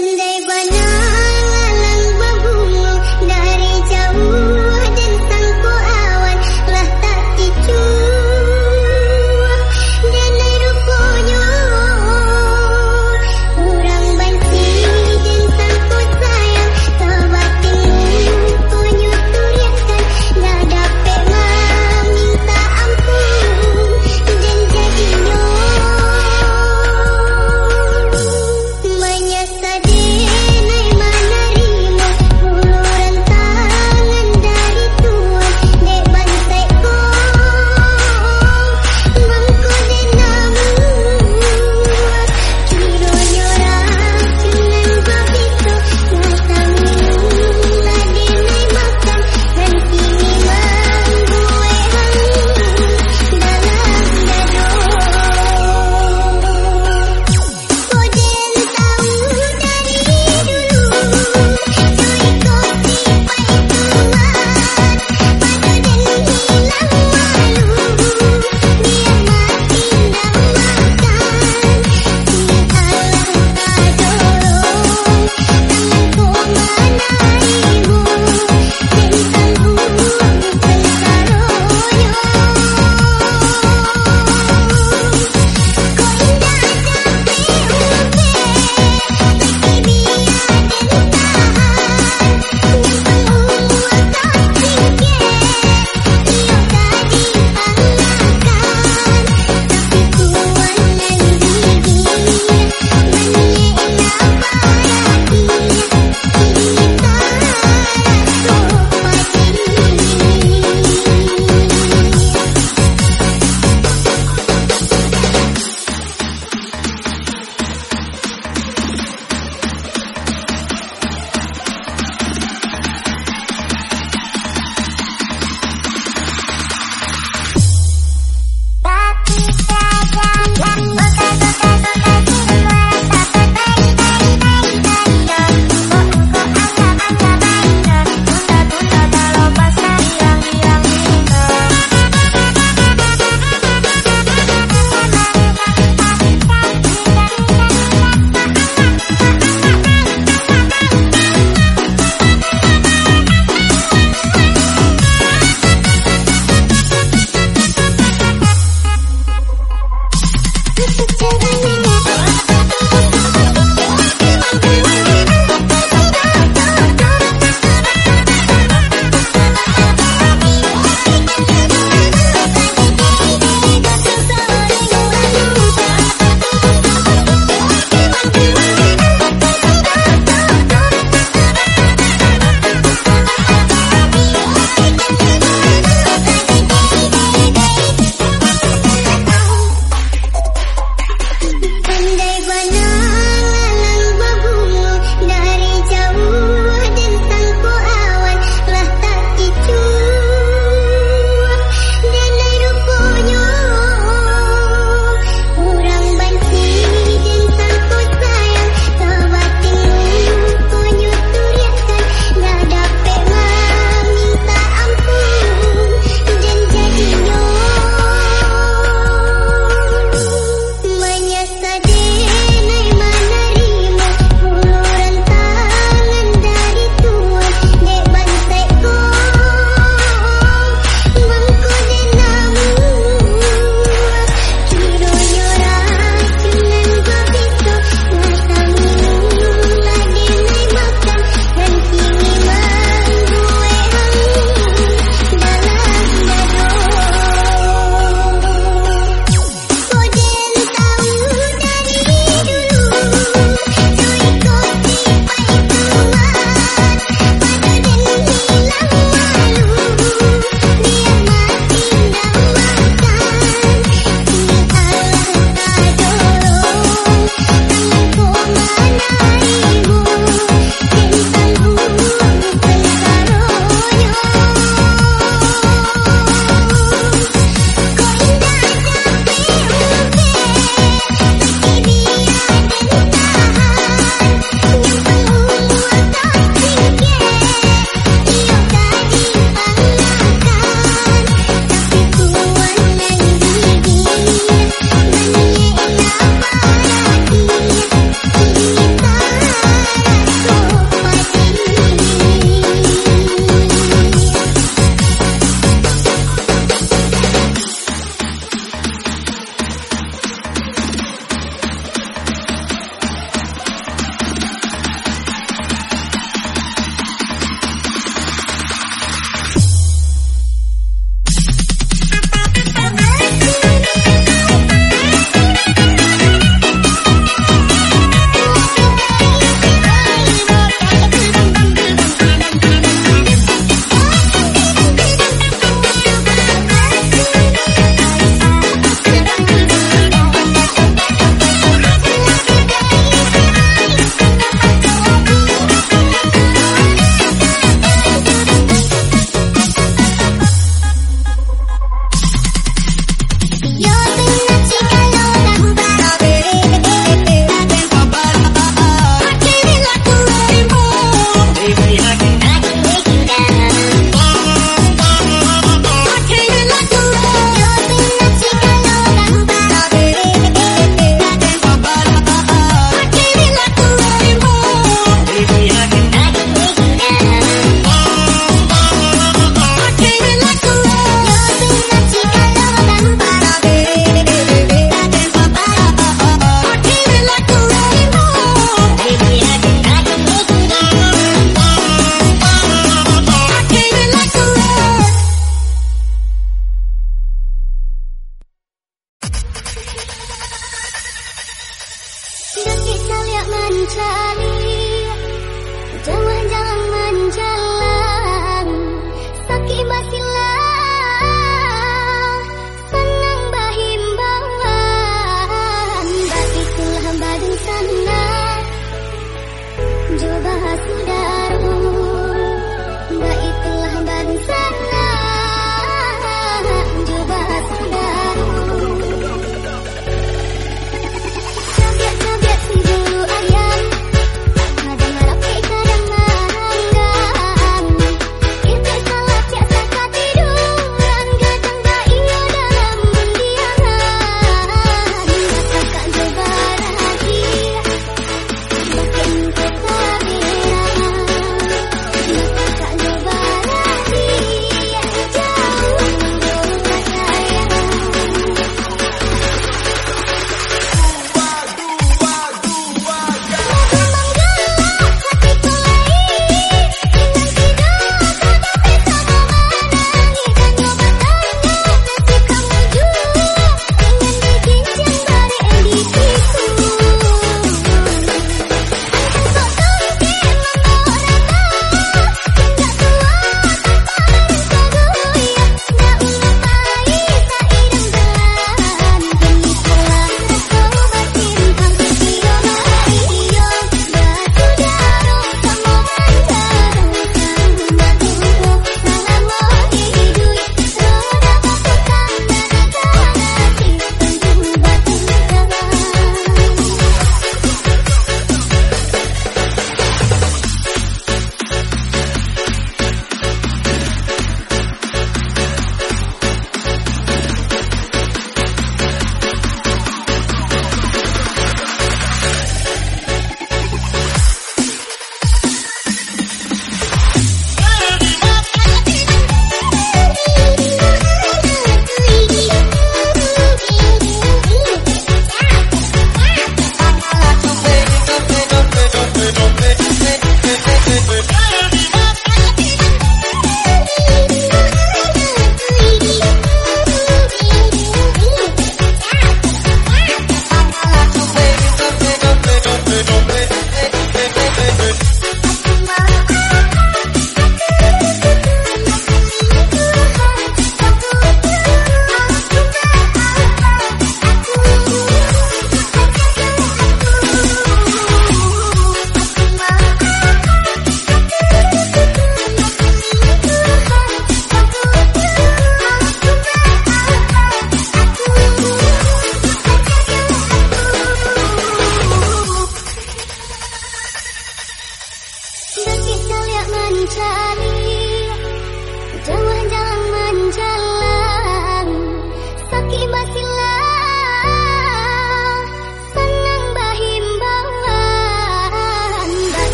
Menyesal di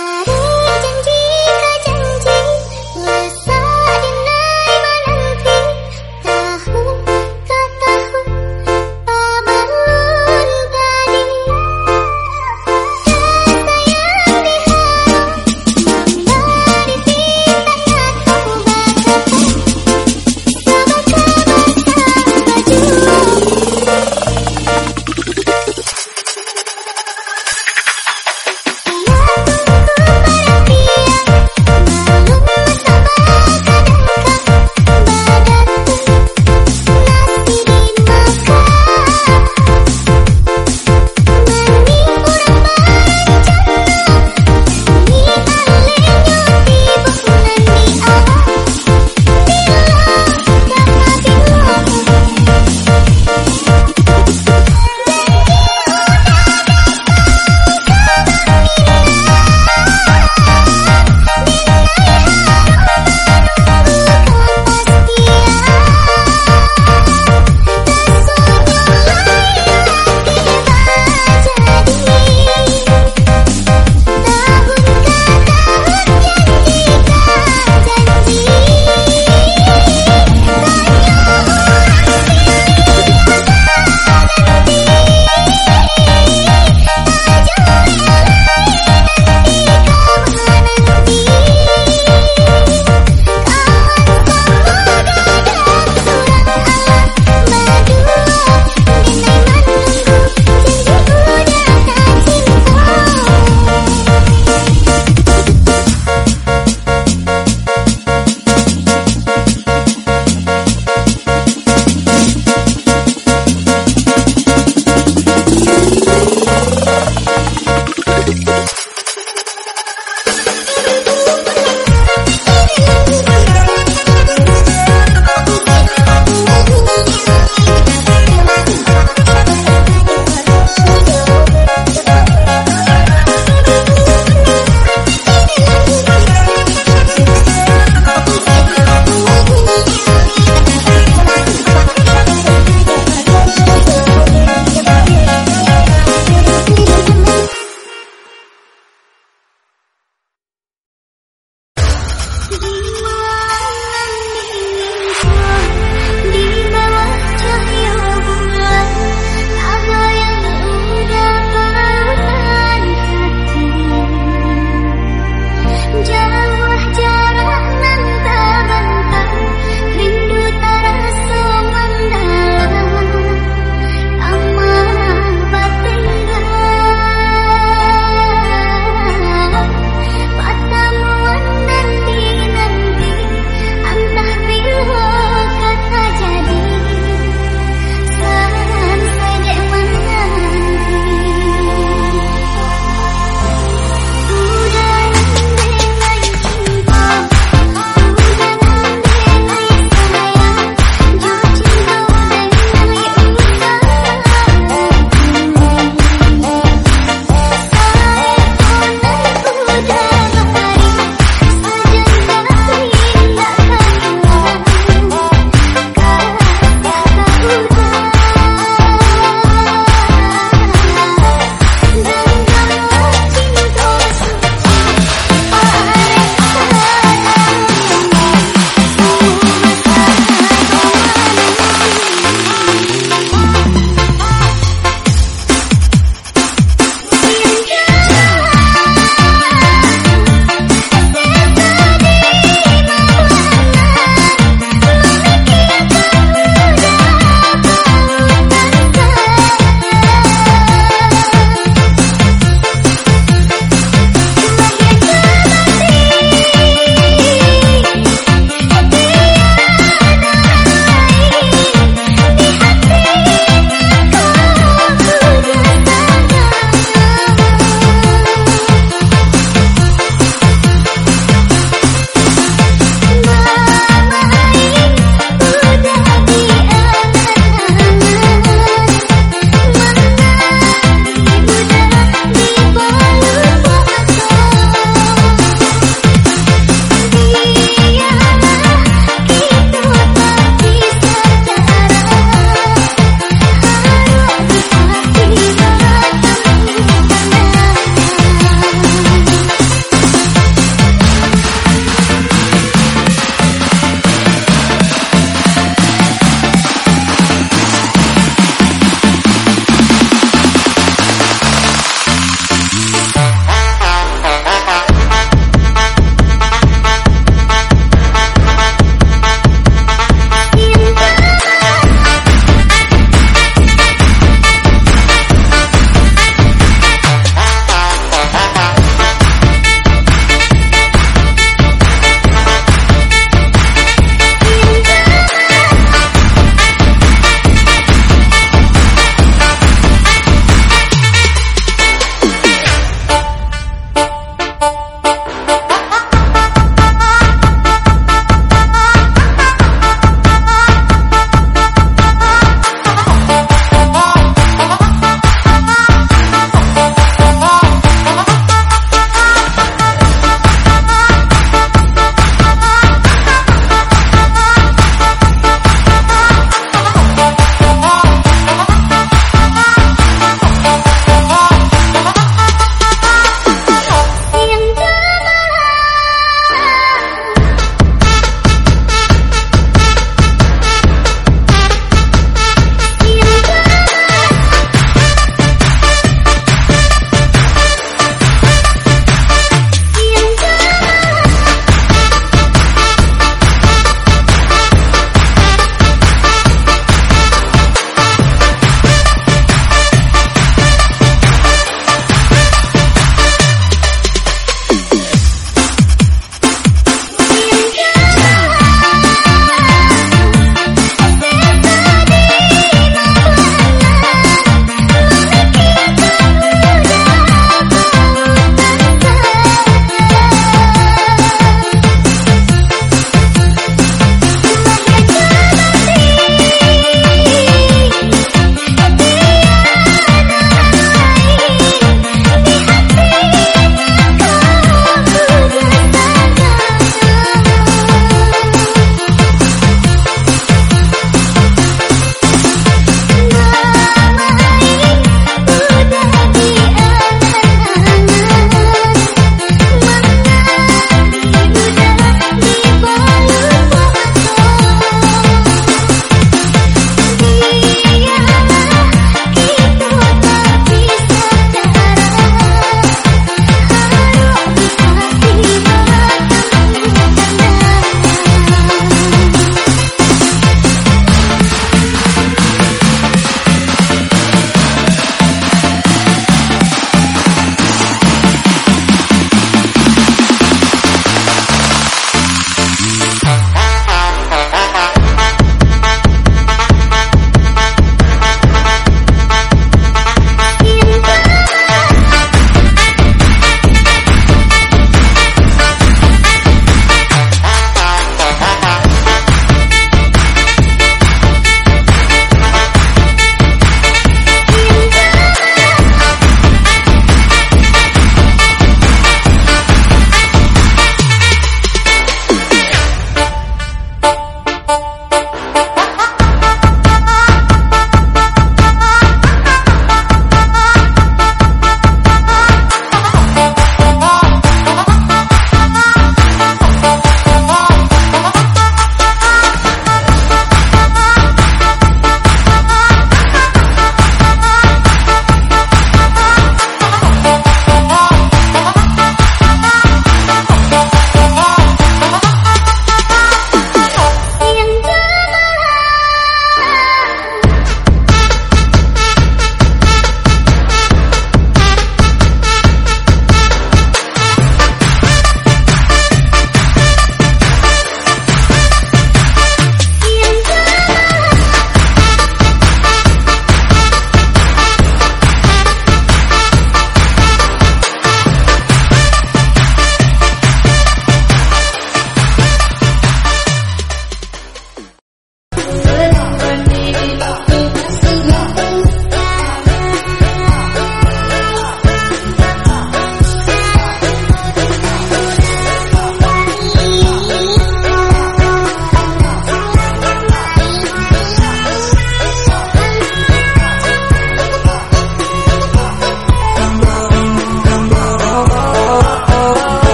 God.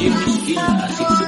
James King